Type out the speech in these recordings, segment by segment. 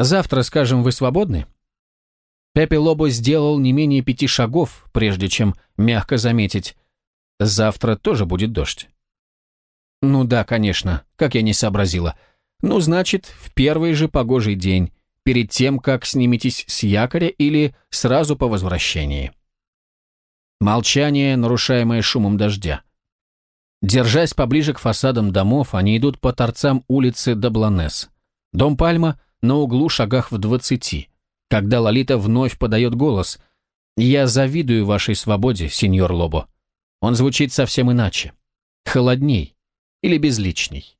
Завтра, скажем, вы свободны?» Пепе Лобо сделал не менее пяти шагов, прежде чем мягко заметить «Завтра тоже будет дождь». «Ну да, конечно, как я не сообразила. Ну, значит, в первый же погожий день, перед тем, как сниметесь с якоря или сразу по возвращении». Молчание, нарушаемое шумом дождя. Держась поближе к фасадам домов, они идут по торцам улицы Дабланес. Дом Пальма на углу шагах в двадцати. Когда Лолита вновь подает голос «Я завидую вашей свободе, сеньор Лобо». Он звучит совсем иначе. Холодней или безличней.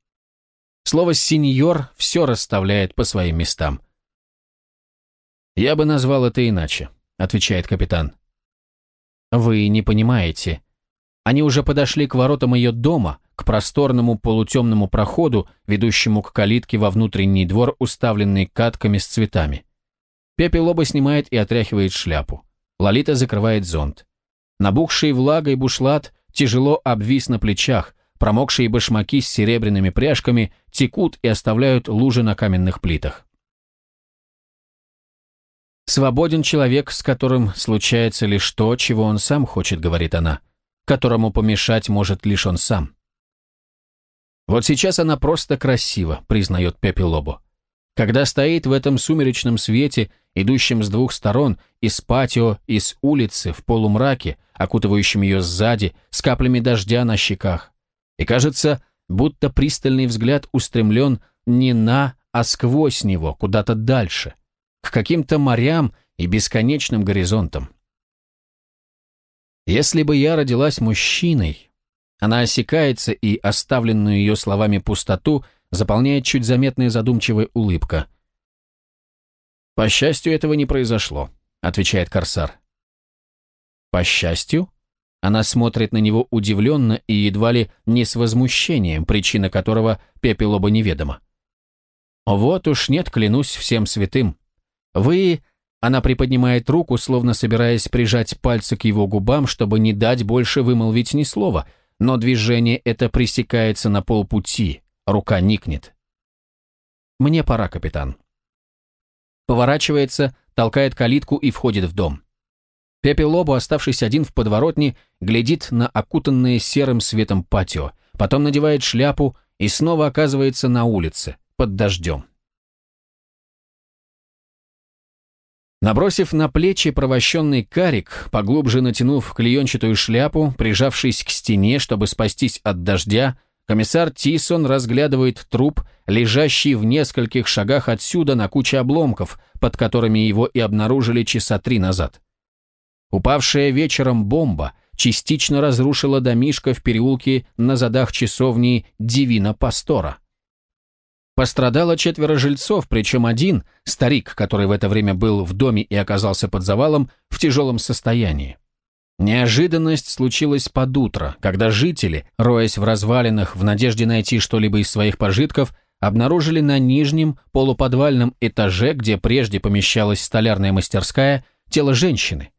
Слово «сеньор» все расставляет по своим местам. «Я бы назвал это иначе», — отвечает капитан. Вы не понимаете. Они уже подошли к воротам ее дома, к просторному полутемному проходу, ведущему к калитке во внутренний двор, уставленный катками с цветами. Пепе Лоба снимает и отряхивает шляпу. Лолита закрывает зонт. Набухший влагой бушлат тяжело обвис на плечах, промокшие башмаки с серебряными пряжками текут и оставляют лужи на каменных плитах. Свободен человек, с которым случается лишь то, чего он сам хочет, говорит она, которому помешать может лишь он сам. Вот сейчас она просто красива, признает Пепе Лобо. Когда стоит в этом сумеречном свете, идущем с двух сторон, из патио, из улицы, в полумраке, окутывающем ее сзади, с каплями дождя на щеках. И кажется, будто пристальный взгляд устремлен не на, а сквозь него, куда-то дальше, к каким-то морям и бесконечным горизонтам. Если бы я родилась мужчиной, она осекается, и оставленную ее словами пустоту заполняет чуть заметная задумчивая улыбка. «По счастью, этого не произошло», — отвечает Корсар. «По счастью?» Она смотрит на него удивленно и едва ли не с возмущением, причина которого Пепелоба неведома. «Вот уж нет, клянусь всем святым. Вы...» Она приподнимает руку, словно собираясь прижать пальцы к его губам, чтобы не дать больше вымолвить ни слова, но движение это пресекается на полпути, рука никнет. «Мне пора, капитан». Поворачивается, толкает калитку и входит в дом. Пепе Лобо, оставшись один в подворотне, глядит на окутанное серым светом патио, потом надевает шляпу и снова оказывается на улице, под дождем. Набросив на плечи провощенный карик, поглубже натянув клеенчатую шляпу, прижавшись к стене, чтобы спастись от дождя, комиссар Тисон разглядывает труп, лежащий в нескольких шагах отсюда на куче обломков, под которыми его и обнаружили часа три назад. Упавшая вечером бомба частично разрушила домишко в переулке на задах часовни Дивина Пастора. Пострадало четверо жильцов, причем один, старик, который в это время был в доме и оказался под завалом, в тяжелом состоянии. Неожиданность случилась под утро, когда жители, роясь в развалинах в надежде найти что-либо из своих пожитков, обнаружили на нижнем полуподвальном этаже, где прежде помещалась столярная мастерская, тело женщины.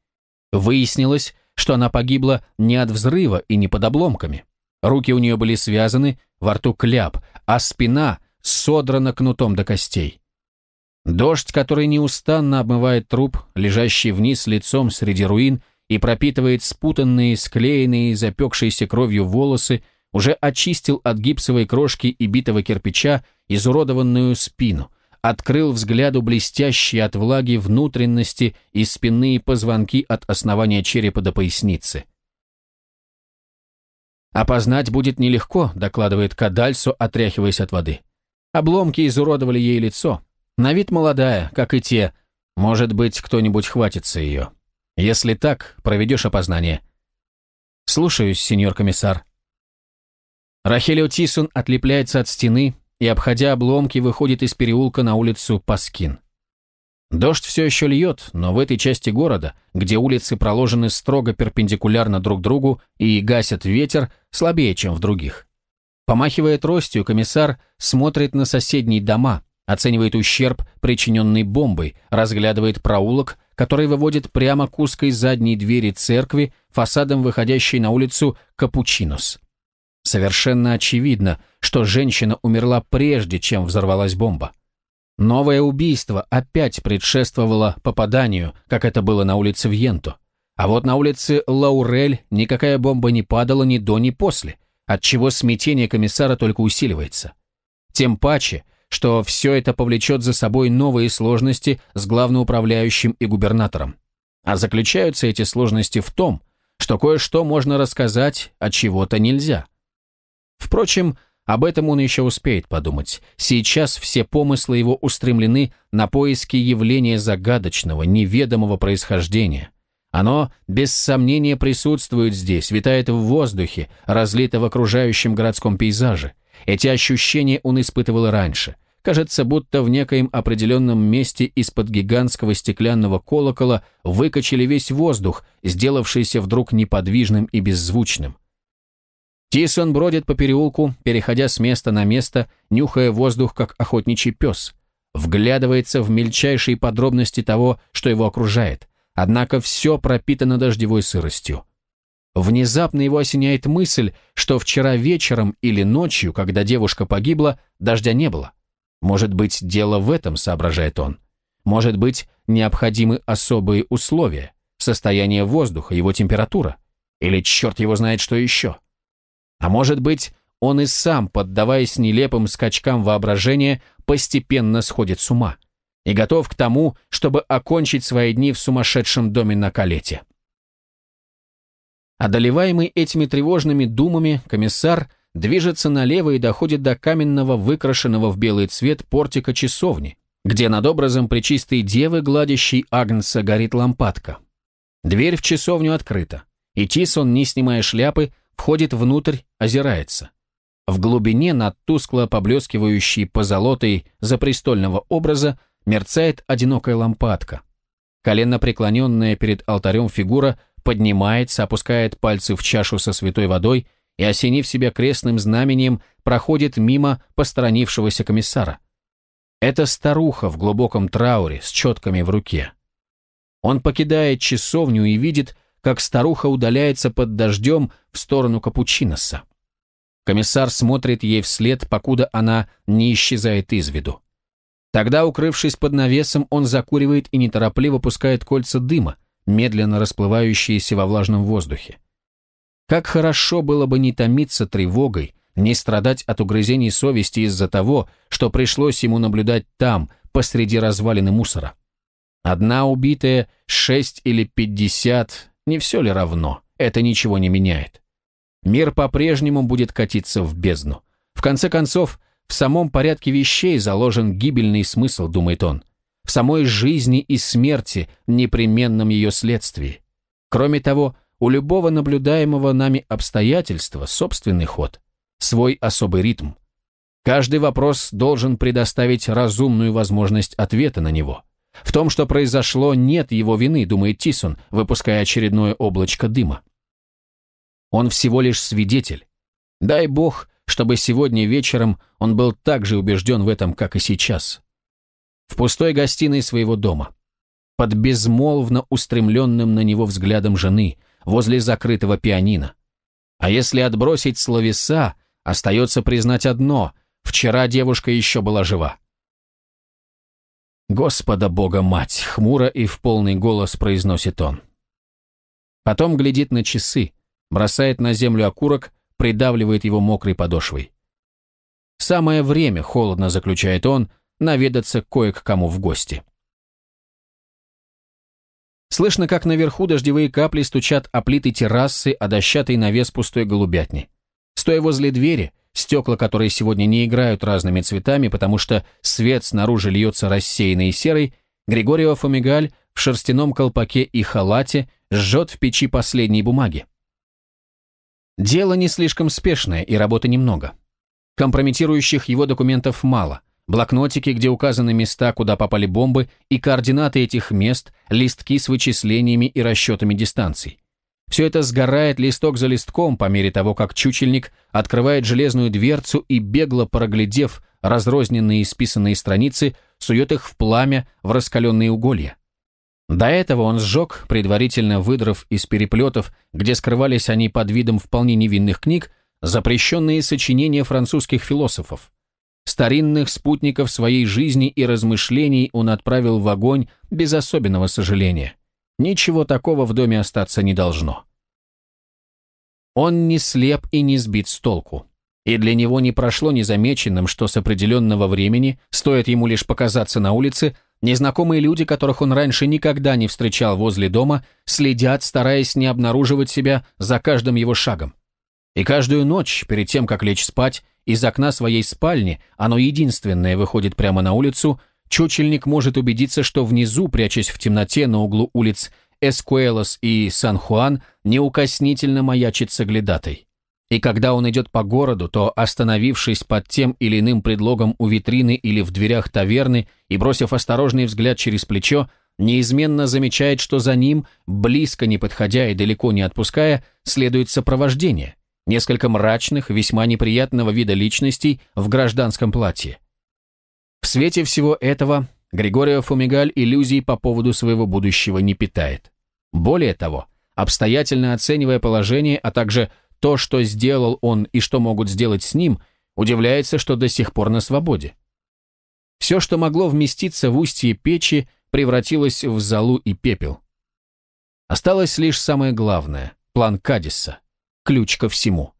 Выяснилось, что она погибла не от взрыва и не под обломками. Руки у нее были связаны, во рту кляп, а спина содрана кнутом до костей. Дождь, который неустанно обмывает труп, лежащий вниз лицом среди руин, и пропитывает спутанные, склеенные, запекшиеся кровью волосы, уже очистил от гипсовой крошки и битого кирпича изуродованную спину, открыл взгляду блестящие от влаги внутренности и спинные позвонки от основания черепа до поясницы. «Опознать будет нелегко», — докладывает Кадальсо, отряхиваясь от воды. Обломки изуродовали ей лицо. На вид молодая, как и те. Может быть, кто-нибудь хватится ее. Если так, проведешь опознание. Слушаюсь, сеньор комиссар. Рахелио Тисун отлепляется от стены и, обходя обломки, выходит из переулка на улицу Паскин. Дождь все еще льет, но в этой части города, где улицы проложены строго перпендикулярно друг другу и гасят ветер, слабее, чем в других. Помахивая тростью, комиссар смотрит на соседние дома, оценивает ущерб, причиненный бомбой, разглядывает проулок, который выводит прямо к узкой задней двери церкви, фасадом выходящей на улицу Капучинос. Совершенно очевидно, что женщина умерла прежде, чем взорвалась бомба. Новое убийство опять предшествовало попаданию, как это было на улице Вьенто. А вот на улице Лаурель никакая бомба не падала ни до, ни после, отчего смятение комиссара только усиливается. Тем паче, что все это повлечет за собой новые сложности с главноуправляющим и губернатором. А заключаются эти сложности в том, что кое-что можно рассказать, а чего-то нельзя. Впрочем, об этом он еще успеет подумать. Сейчас все помыслы его устремлены на поиски явления загадочного, неведомого происхождения. Оно, без сомнения, присутствует здесь, витает в воздухе, разлито в окружающем городском пейзаже. Эти ощущения он испытывал раньше. Кажется, будто в некоем определенном месте из-под гигантского стеклянного колокола выкачали весь воздух, сделавшийся вдруг неподвижным и беззвучным. Тисон бродит по переулку, переходя с места на место, нюхая воздух, как охотничий пес. Вглядывается в мельчайшие подробности того, что его окружает. Однако все пропитано дождевой сыростью. Внезапно его осеняет мысль, что вчера вечером или ночью, когда девушка погибла, дождя не было. Может быть, дело в этом, соображает он. Может быть, необходимы особые условия, состояние воздуха, его температура. Или черт его знает что еще. А может быть, он и сам, поддаваясь нелепым скачкам воображения, постепенно сходит с ума и готов к тому, чтобы окончить свои дни в сумасшедшем доме на Калете. Одолеваемый этими тревожными думами, комиссар – движется налево и доходит до каменного, выкрашенного в белый цвет портика часовни, где над образом Пречистой Девы, гладящей Агнца, горит лампадка. Дверь в часовню открыта, и Тисон, не снимая шляпы, входит внутрь, озирается. В глубине над тускло поблескивающей позолотой запрестольного образа мерцает одинокая лампадка. Коленно преклоненная перед алтарем фигура поднимается, опускает пальцы в чашу со святой водой и, осенив себя крестным знамением, проходит мимо посторонившегося комиссара. Это старуха в глубоком трауре с четками в руке. Он покидает часовню и видит, как старуха удаляется под дождем в сторону Капучиноса. Комиссар смотрит ей вслед, покуда она не исчезает из виду. Тогда, укрывшись под навесом, он закуривает и неторопливо пускает кольца дыма, медленно расплывающиеся во влажном воздухе. Как хорошо было бы не томиться тревогой, не страдать от угрызений совести из-за того, что пришлось ему наблюдать там, посреди развалины мусора. Одна убитая, шесть или пятьдесят, не все ли равно, это ничего не меняет. Мир по-прежнему будет катиться в бездну. В конце концов, в самом порядке вещей заложен гибельный смысл, думает он. В самой жизни и смерти, непременном ее следствии. Кроме того, у любого наблюдаемого нами обстоятельства собственный ход, свой особый ритм. Каждый вопрос должен предоставить разумную возможность ответа на него. В том, что произошло, нет его вины, думает Тисон, выпуская очередное облачко дыма. Он всего лишь свидетель. Дай бог, чтобы сегодня вечером он был так же убежден в этом, как и сейчас. В пустой гостиной своего дома. Под безмолвно устремленным на него взглядом жены – возле закрытого пианино. А если отбросить словеса, остается признать одно – вчера девушка еще была жива. «Господа Бога мать!» — хмуро и в полный голос произносит он. Потом глядит на часы, бросает на землю окурок, придавливает его мокрой подошвой. Самое время, холодно заключает он, наведаться кое к кому в гости. Слышно, как наверху дождевые капли стучат о плиты террасы, о дощатый навес пустой голубятни. Стоя возле двери, стекла которой сегодня не играют разными цветами, потому что свет снаружи льется рассеянный и серый, Григорио Фомигаль в шерстяном колпаке и халате жжет в печи последние бумаги. Дело не слишком спешное и работы немного. Компрометирующих его документов мало – блокнотики, где указаны места, куда попали бомбы, и координаты этих мест, листки с вычислениями и расчетами дистанций. Все это сгорает листок за листком по мере того, как чучельник открывает железную дверцу и, бегло проглядев разрозненные исписанные страницы, сует их в пламя в раскаленные уголья. До этого он сжег, предварительно выдрав из переплетов, где скрывались они под видом вполне невинных книг, запрещенные сочинения французских философов. Старинных спутников своей жизни и размышлений он отправил в огонь без особенного сожаления. Ничего такого в доме остаться не должно. Он не слеп и не сбит с толку. И для него не прошло незамеченным, что с определенного времени, стоит ему лишь показаться на улице, незнакомые люди, которых он раньше никогда не встречал возле дома, следят, стараясь не обнаруживать себя за каждым его шагом. И каждую ночь, перед тем, как лечь спать, из окна своей спальни, оно единственное выходит прямо на улицу, чучельник может убедиться, что внизу, прячась в темноте на углу улиц Эскуэлос и Сан-Хуан, неукоснительно маячит соглядатой. И когда он идет по городу, то, остановившись под тем или иным предлогом у витрины или в дверях таверны и бросив осторожный взгляд через плечо, неизменно замечает, что за ним, близко не подходя и далеко не отпуская, следует сопровождение, несколько мрачных, весьма неприятного вида личностей в гражданском платье. В свете всего этого Григорио Фумигаль иллюзий по поводу своего будущего не питает. Более того, обстоятельно оценивая положение, а также то, что сделал он и что могут сделать с ним, удивляется, что до сих пор на свободе. Все, что могло вместиться в устье печи, превратилось в золу и пепел. Осталось лишь самое главное – план Кадиса, ключ ко всему.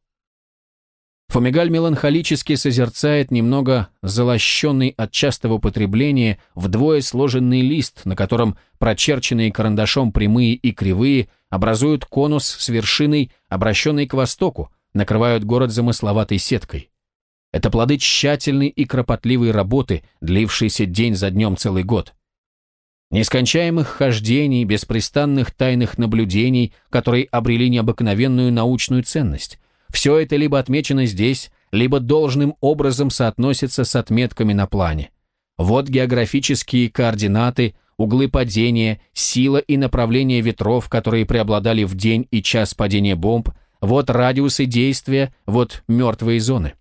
Фумигаль меланхолически созерцает немного залощенный от частого употребления вдвое сложенный лист, на котором прочерченные карандашом прямые и кривые образуют конус с вершиной, обращенной к востоку, накрывают город замысловатой сеткой. Это плоды тщательной и кропотливой работы, длившейся день за днем целый год. Нескончаемых хождений, беспрестанных тайных наблюдений, которые обрели необыкновенную научную ценность, все это либо отмечено здесь, либо должным образом соотносится с отметками на плане. Вот географические координаты, углы падения, сила и направление ветров, которые преобладали в день и час падения бомб, вот радиусы действия, вот мертвые зоны.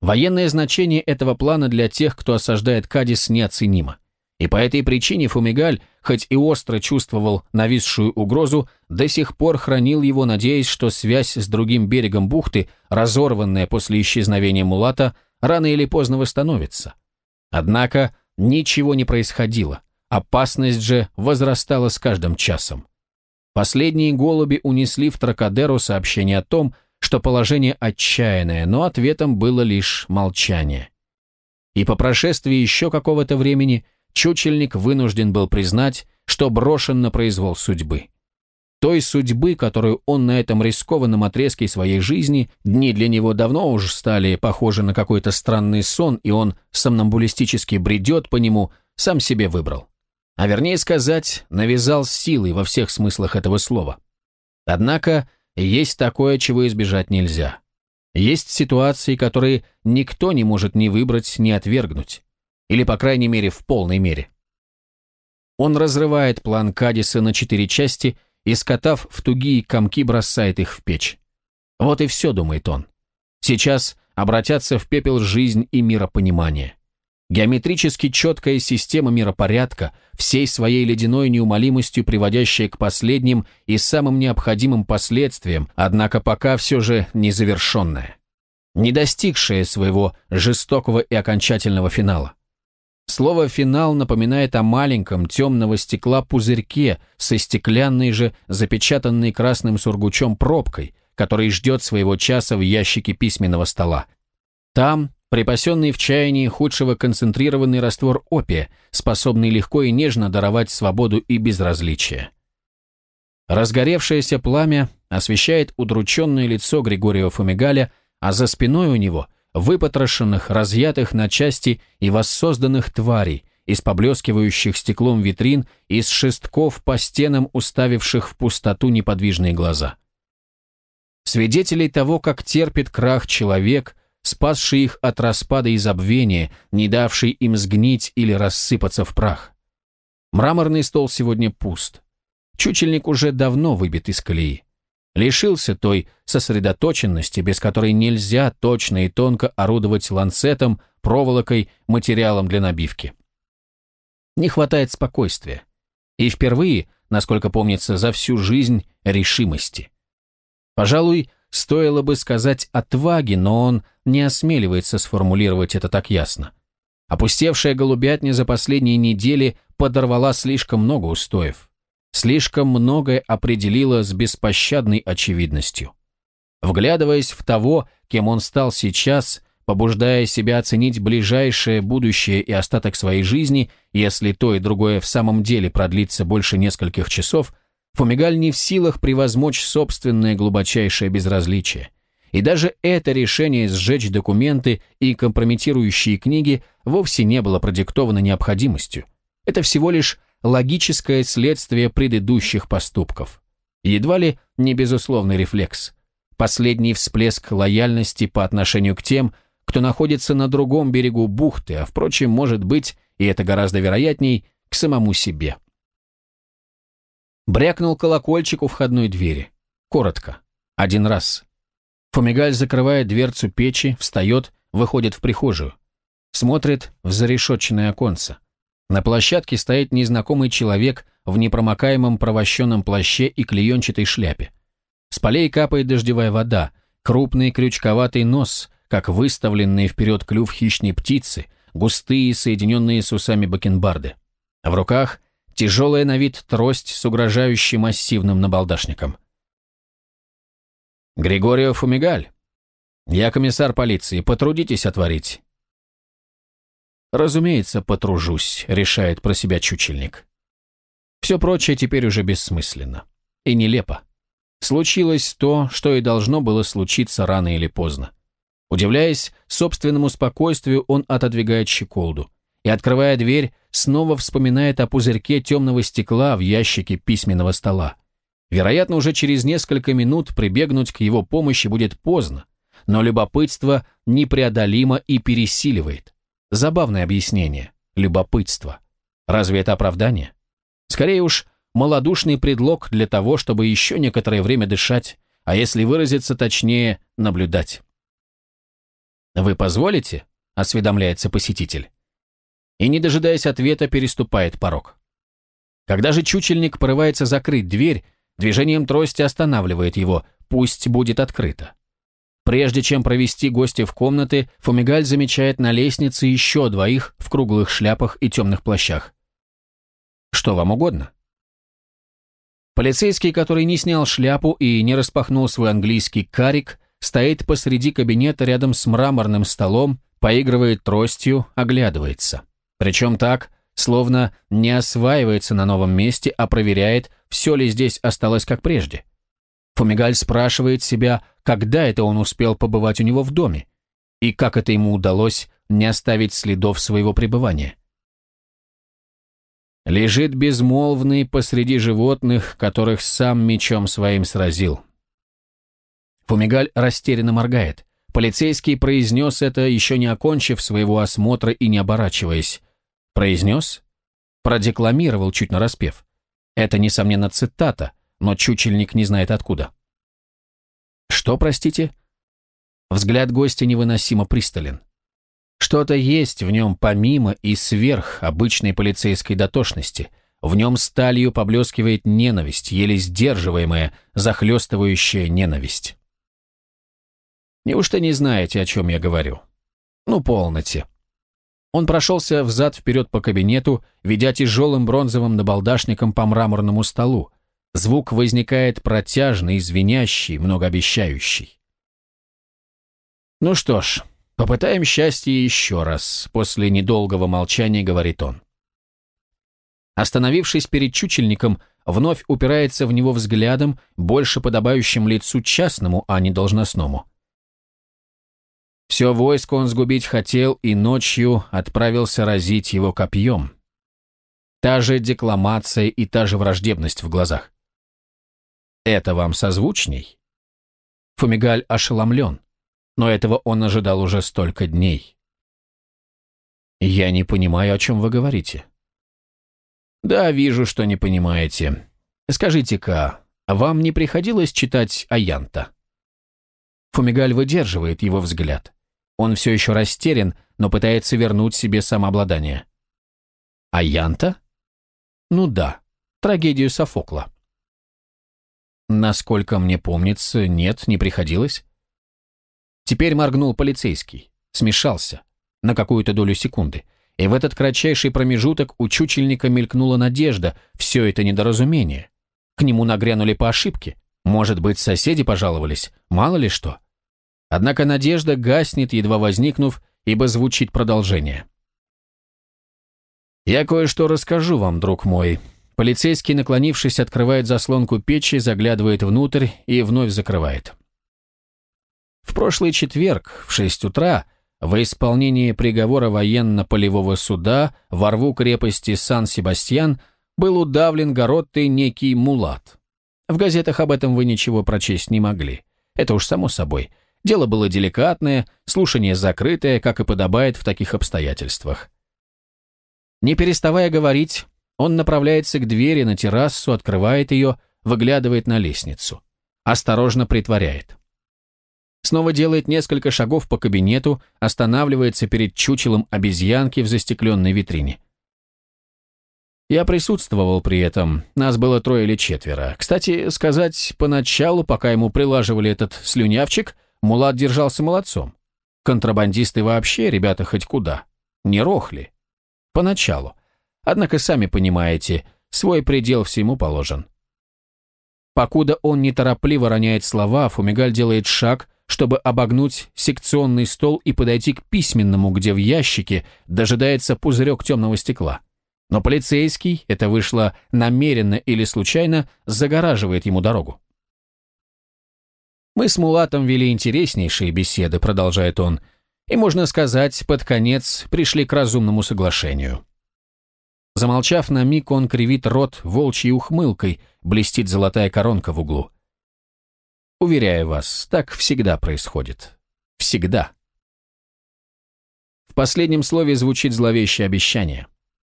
Военное значение этого плана для тех, кто осаждает Кадис, неоценимо. И по этой причине Фумигаль, хоть и остро чувствовал нависшую угрозу, до сих пор хранил его, надеясь, что связь с другим берегом бухты, разорванная после исчезновения Мулата, рано или поздно восстановится. Однако ничего не происходило, опасность же возрастала с каждым часом. Последние голуби унесли в Тракадеру сообщение о том, что положение отчаянное, но ответом было лишь молчание. И по прошествии еще какого-то времени – чучельник вынужден был признать, что брошен на произвол судьбы. Той судьбы, которую он на этом рискованном отрезке своей жизни, дни для него давно уже стали похожи на какой-то странный сон, и он сомнамбулистически бредет по нему, сам себе выбрал. А вернее сказать, навязал силой во всех смыслах этого слова. Однако есть такое, чего избежать нельзя. Есть ситуации, которые никто не может ни выбрать, ни отвергнуть. Или, по крайней мере, в полной мере. Он разрывает план Кадиса на четыре части и, скотав в тугие комки, бросает их в печь. Вот и все, думает он. Сейчас обратятся в пепел жизнь и миропонимание. Геометрически четкая система миропорядка, всей своей ледяной неумолимостью приводящая к последним и самым необходимым последствиям, однако пока все же незавершенная. Не достигшая своего жестокого и окончательного финала. Слово «финал» напоминает о маленьком темного стекла пузырьке со стеклянной же, запечатанной красным сургучом пробкой, который ждет своего часа в ящике письменного стола. Там припасенный в чаянии худшего концентрированный раствор опия, способный легко и нежно даровать свободу и безразличие. Разгоревшееся пламя освещает удрученное лицо Григория Фумигаля, а за спиной у него – выпотрошенных, разъятых на части и воссозданных тварей, из поблескивающих стеклом витрин, из шестков по стенам, уставивших в пустоту неподвижные глаза. Свидетелей того, как терпит крах человек, спасший их от распада и забвения, не давший им сгнить или рассыпаться в прах. Мраморный стол сегодня пуст. Чучельник уже давно выбит из колеи лишился той сосредоточенности, без которой нельзя точно и тонко орудовать ланцетом, проволокой, материалом для набивки. Не хватает спокойствия. И впервые, насколько помнится, за всю жизнь решимости. Пожалуй, стоило бы сказать отваги, но он не осмеливается сформулировать это так ясно. Опустевшая голубятня за последние недели подорвала слишком много устоев. Слишком многое определила с беспощадной очевидностью. Вглядываясь в того, кем он стал сейчас, побуждая себя оценить ближайшее будущее и остаток своей жизни, если то и другое в самом деле продлится больше нескольких часов, Фумигаль не в силах превозмочь собственное глубочайшее безразличие. И даже это решение сжечь документы и компрометирующие книги вовсе не было продиктовано необходимостью. Это всего лишь логическое следствие предыдущих поступков. Едва ли не безусловный рефлекс. Последний всплеск лояльности по отношению к тем, кто находится на другом берегу бухты, а, впрочем, может быть, и это гораздо вероятней, к самому себе. Брякнул колокольчик у входной двери. Коротко. Один раз. Фумигаль закрывает дверцу печи, встает, выходит в прихожую. Смотрит в зарешетченное оконце. На площадке стоит незнакомый человек в непромокаемом провощенном плаще и клеенчатой шляпе. С полей капает дождевая вода, крупный крючковатый нос, как выставленные вперед клюв хищной птицы, густые, соединенные с усами бакенбарды. В руках тяжелая на вид трость с угрожающей массивным набалдашником. «Григорио Фумигаль, я комиссар полиции, потрудитесь отворить». «Разумеется, потружусь», — решает про себя чучельник. Все прочее теперь уже бессмысленно. И нелепо. Случилось то, что и должно было случиться рано или поздно. Удивляясь собственному спокойствию, он отодвигает щеколду и, открывая дверь, снова вспоминает о пузырьке темного стекла в ящике письменного стола. Вероятно, уже через несколько минут прибегнуть к его помощи будет поздно, но любопытство непреодолимо и пересиливает. Забавное объяснение. Любопытство. Разве это оправдание? Скорее уж, малодушный предлог для того, чтобы еще некоторое время дышать, а если выразиться точнее, наблюдать. «Вы позволите?» – осведомляется посетитель. И, не дожидаясь ответа, переступает порог. Когда же чучельник порывается закрыть дверь, движением трости останавливает его, пусть будет открыто. Прежде чем провести гостя в комнаты, Фумигаль замечает на лестнице еще двоих в круглых шляпах и темных плащах. «Что вам угодно?» Полицейский, который не снял шляпу и не распахнул свой английский карик, стоит посреди кабинета рядом с мраморным столом, поигрывает тростью, оглядывается. Причем так, словно не осваивается на новом месте, а проверяет, все ли здесь осталось как прежде. Фумигаль спрашивает себя, когда это он успел побывать у него в доме, и как это ему удалось не оставить следов своего пребывания. Лежит безмолвный посреди животных, которых сам мечом своим сразил. Фумигаль растерянно моргает. Полицейский произнес это, еще не окончив своего осмотра и не оборачиваясь. Произнес? Продекламировал чуть нараспев. Это, несомненно, цитата, но чучельник не знает откуда. Что, простите? Взгляд гостя невыносимо пристален. Что-то есть в нем помимо и сверх обычной полицейской дотошности. В нем сталью поблескивает ненависть, еле сдерживаемая, захлестывающая ненависть. Неужто не знаете, о чем я говорю? Ну, полноте. Он прошелся взад-вперед по кабинету, ведя тяжелым бронзовым набалдашником по мраморному столу, Звук возникает протяжный, звенящий, многообещающий. «Ну что ж, попытаем счастье еще раз», — после недолгого молчания говорит он. Остановившись перед чучельником, вновь упирается в него взглядом, больше подобающим лицу частному, а не должностному. Все войско он сгубить хотел и ночью отправился разить его копьем. Та же декламация и та же враждебность в глазах. Это вам созвучней? Фумигаль ошеломлен, но этого он ожидал уже столько дней. Я не понимаю, о чем вы говорите. Да, вижу, что не понимаете. Скажите-ка, вам не приходилось читать Аянта? Фумигаль выдерживает его взгляд. Он все еще растерян, но пытается вернуть себе самообладание. Аянта? Ну да, трагедию Софокла. Насколько мне помнится, нет, не приходилось. Теперь моргнул полицейский, смешался на какую-то долю секунды, и в этот кратчайший промежуток у чучельника мелькнула надежда, все это недоразумение. К нему нагрянули по ошибке, может быть, соседи пожаловались, мало ли что. Однако надежда гаснет, едва возникнув, ибо звучит продолжение. «Я кое-что расскажу вам, друг мой». Полицейский, наклонившись, открывает заслонку печи, заглядывает внутрь и вновь закрывает. В прошлый четверг в шесть утра во исполнении приговора военно-полевого суда во рву крепости Сан-Себастьян был удавлен городтой некий мулат. В газетах об этом вы ничего прочесть не могли. Это уж само собой. Дело было деликатное, слушание закрытое, как и подобает в таких обстоятельствах. Не переставая говорить, он направляется к двери на террасу, открывает ее, выглядывает на лестницу. Осторожно притворяет. Снова делает несколько шагов по кабинету, останавливается перед чучелом обезьянки в застекленной витрине. Я присутствовал при этом, нас было трое или четверо. Кстати, сказать, поначалу, пока ему прилаживали этот слюнявчик, Мулат держался молодцом. Контрабандисты вообще, ребята, хоть куда. Не рохли. Поначалу. Однако, сами понимаете, свой предел всему положен. Покуда он неторопливо роняет слова, Фумигаль делает шаг, чтобы обогнуть секционный стол и подойти к письменному, где в ящике дожидается пузырек темного стекла. Но полицейский, это вышло намеренно или случайно, загораживает ему дорогу. «Мы с Мулатом вели интереснейшие беседы», — продолжает он, — и, можно сказать, под конец пришли к разумному соглашению. Замолчав на миг, он кривит рот волчьей ухмылкой, блестит золотая коронка в углу. Уверяю вас, так всегда происходит. Всегда. В последнем слове звучит зловещее обещание.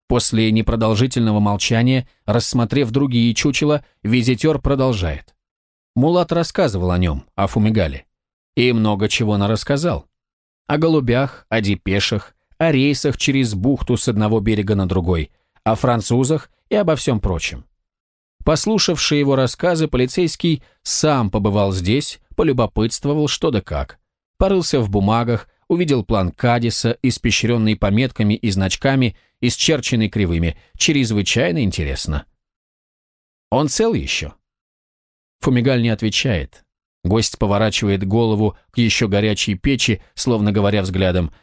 После непродолжительного молчания, рассмотрев другие чучела, визитер продолжает. Мулат рассказывал о нем, о Фумигале. И много чего нарассказал о голубях, о депешах, о рейсах через бухту с одного берега на другой, о французах и обо всем прочем. Послушавший его рассказы, полицейский сам побывал здесь, полюбопытствовал что да как. Порылся в бумагах, увидел план Кадиса, испещренный пометками и значками, исчерченный кривыми. Чрезвычайно интересно. Он цел еще? Фумигаль не отвечает. Гость поворачивает голову к еще горячей печи, словно говоря взглядом,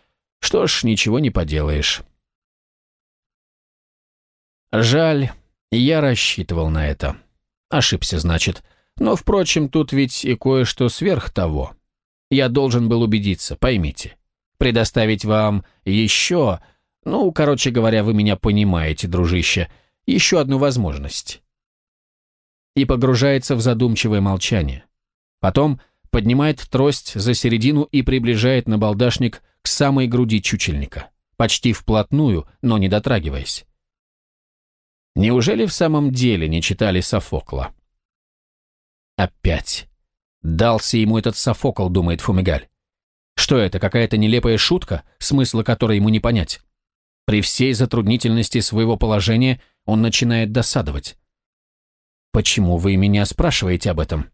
«Что ж, ничего не поделаешь». Жаль, я рассчитывал на это. Ошибся, значит. Но, впрочем, тут ведь и кое-что сверх того. Я должен был убедиться, поймите. Предоставить вам еще... Ну, короче говоря, вы меня понимаете, дружище. Еще одну возможность. И погружается в задумчивое молчание. Потом поднимает трость за середину и приближает набалдашник к самой груди чучельника, почти вплотную, но не дотрагиваясь. Неужели в самом деле не читали Софокла? Опять. Дался ему этот Софокл, думает Фумигаль. Что это, какая-то нелепая шутка, смысла которой ему не понять? При всей затруднительности своего положения он начинает досадовать. «Почему вы меня спрашиваете об этом?»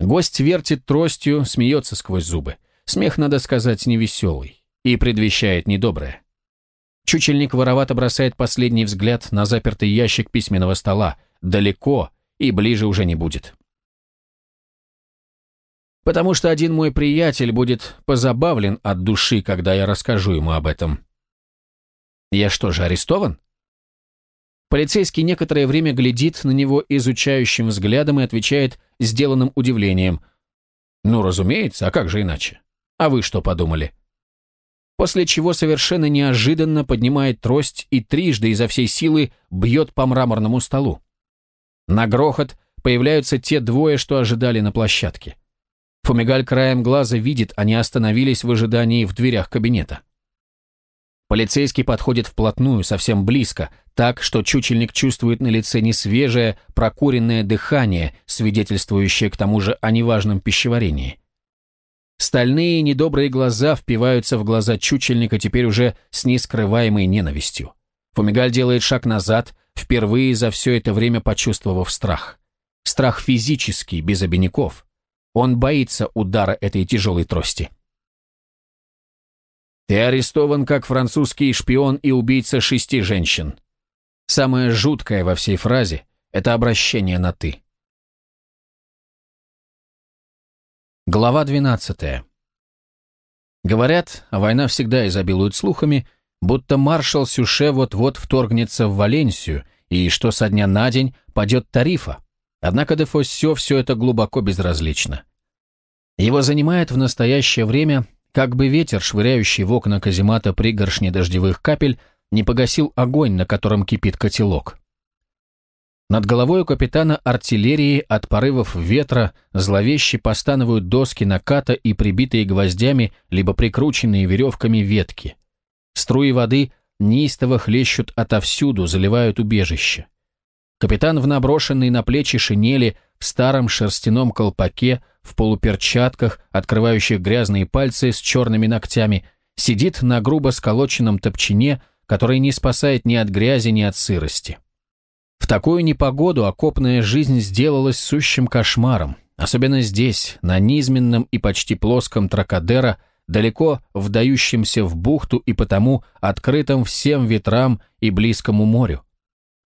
Гость вертит тростью, смеется сквозь зубы. Смех, надо сказать, невеселый и предвещает недоброе. Чучельник воровато бросает последний взгляд на запертый ящик письменного стола. Далеко и ближе уже не будет. Потому что один мой приятель будет позабавлен от души, когда я расскажу ему об этом. Я что же, арестован? Полицейский некоторое время глядит на него изучающим взглядом и отвечает сделанным удивлением. «Ну, разумеется, а как же иначе? А вы что подумали?» После чего совершенно неожиданно поднимает трость и трижды изо всей силы бьет по мраморному столу. На грохот появляются те двое, что ожидали на площадке. Фумигаль краем глаза видит, они остановились в ожидании в дверях кабинета. Полицейский подходит вплотную, совсем близко, так, что чучельник чувствует на лице несвежее, прокуренное дыхание, свидетельствующее к тому же о неважном пищеварении. Стальные недобрые глаза впиваются в глаза чучельника теперь уже с нескрываемой ненавистью. Фумигаль делает шаг назад, впервые за все это время почувствовав страх. Страх физический, без обиняков. Он боится удара этой тяжелой трости. Ты арестован как французский шпион и убийца шести женщин. Самое жуткое во всей фразе – это обращение на «ты». Глава 12. Говорят, а война всегда изобилует слухами, будто маршал Сюше вот-вот вторгнется в Валенсию и что со дня на день падет тарифа. Однако Дефоссё все это глубоко безразлично. Его занимает в настоящее время, как бы ветер, швыряющий в окна каземата пригоршни дождевых капель, не погасил огонь, на котором кипит котелок. Над головой у капитана артиллерии от порывов ветра зловеще постанывают доски наката и прибитые гвоздями, либо прикрученные веревками ветки. Струи воды неистово хлещут отовсюду, заливают убежище. Капитан в наброшенной на плечи шинели, в старом шерстяном колпаке, в полуперчатках, открывающих грязные пальцы с черными ногтями, сидит на грубо сколоченном топчине, который не спасает ни от грязи, ни от сырости. В такую непогоду окопная жизнь сделалась сущим кошмаром, особенно здесь, на низменном и почти плоском Тракадера, далеко вдающемся в бухту и потому открытом всем ветрам и близкому морю.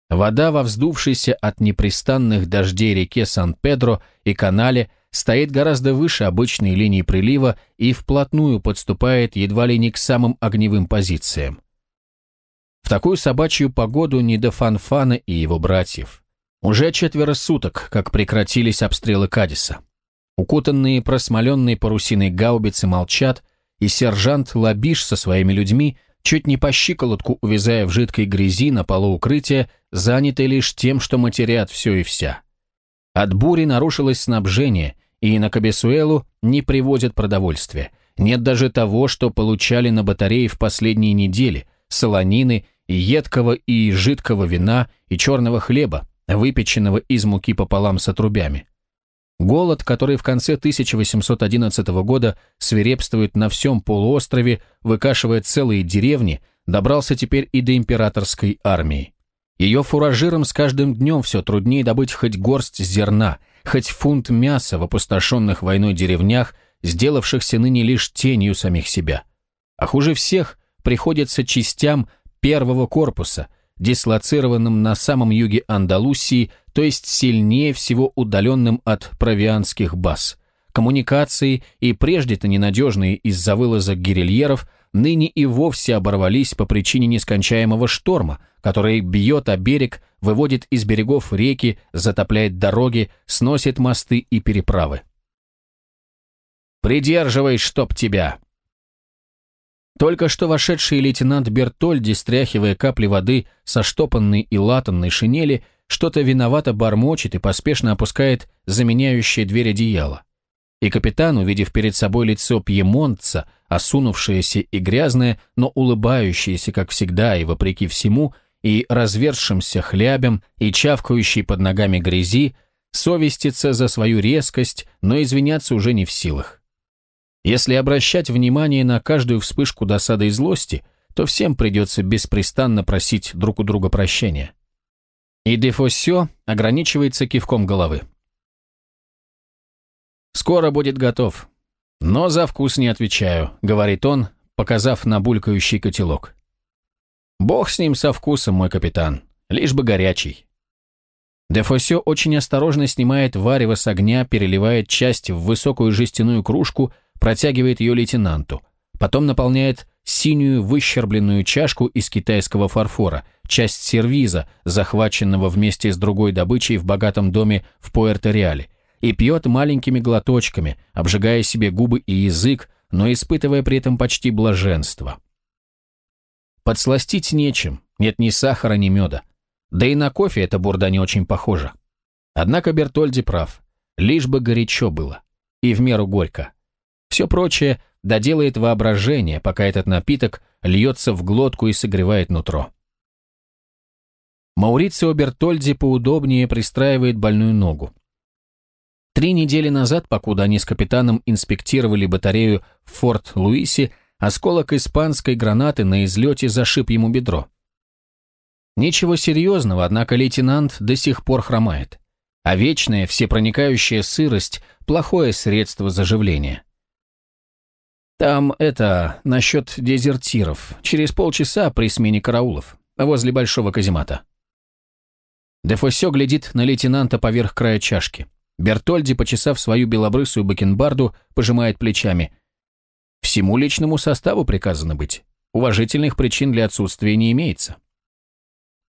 Вода во вздувшейся от непрестанных дождей реке Сан-Педро и канале стоит гораздо выше обычной линии прилива и вплотную подступает едва ли не к самым огневым позициям. В такую собачью погоду не до Фанфана и его братьев. Уже четверо суток, как прекратились обстрелы Кадиса. Укутанные просмоленной парусиной гаубицы молчат, и сержант Лабиш со своими людьми, чуть не по щиколотку увязая в жидкой грязи на полу укрытия, заняты лишь тем, что матерят все и вся. От бури нарушилось снабжение, и на Кабесуэлу не привозят продовольствие. Нет даже того, что получали на батарее в последние недели – солонины, и едкого и жидкого вина, и черного хлеба, выпеченного из муки пополам с отрубями. Голод, который в конце 1811 года свирепствует на всем полуострове, выкашивая целые деревни, добрался теперь и до императорской армии. Ее фуражирам с каждым днем все труднее добыть хоть горсть зерна, хоть фунт мяса в опустошенных войной деревнях, сделавшихся ныне лишь тенью самих себя. А хуже всех приходится частям первого корпуса, дислоцированным на самом юге Андалусии, то есть сильнее всего удаленным от провианских баз. Коммуникации и прежде-то ненадежные из-за вылазок гирильеров ныне и вовсе оборвались по причине нескончаемого шторма, который бьет о берег, выводит из берегов реки, затопляет дороги, сносит мосты и переправы. «Придерживай, чтоб тебя!» Только что вошедший лейтенант Бертольди, стряхивая капли воды со штопанной и латанной шинели, что-то виновато бормочет и поспешно опускает заменяющее дверь одеяло. И капитан, увидев перед собой лицо пьемонтца, осунувшееся и грязное, но улыбающееся, как всегда и вопреки всему, и развершимся хлябем, и чавкающий под ногами грязи, совестится за свою резкость, но извиняться уже не в силах. Если обращать внимание на каждую вспышку досады и злости, то всем придется беспрестанно просить друг у друга прощения. И Дефоссё ограничивается кивком головы. «Скоро будет готов. Но за вкус не отвечаю», — говорит он, показав на булькающий котелок. «Бог с ним со вкусом, мой капитан, лишь бы горячий». Дефоссё очень осторожно снимает варево с огня, переливает часть в высокую жестяную кружку — протягивает ее лейтенанту, потом наполняет синюю выщербленную чашку из китайского фарфора, часть сервиза, захваченного вместе с другой добычей в богатом доме в Пуэрто-Реале, и пьет маленькими глоточками, обжигая себе губы и язык, но испытывая при этом почти блаженство. Подсластить нечем, нет ни сахара, ни меда. Да и на кофе эта бурда не очень похожа. Однако Бертольди прав, лишь бы горячо было, и в меру горько. Все прочее доделает воображение, пока этот напиток льется в глотку и согревает нутро. Маурицио Бертольди поудобнее пристраивает больную ногу. Три недели назад, покуда они с капитаном инспектировали батарею в Форт-Луисе, осколок испанской гранаты на излете зашиб ему бедро. Ничего серьезного, однако лейтенант до сих пор хромает. а вечная, всепроникающая сырость – плохое средство заживления. Там это, насчет дезертиров, через полчаса при смене караулов, возле большого каземата. Дефосе глядит на лейтенанта поверх края чашки. Бертольди, почесав свою белобрысую бакенбарду, пожимает плечами. Всему личному составу приказано быть. Уважительных причин для отсутствия не имеется.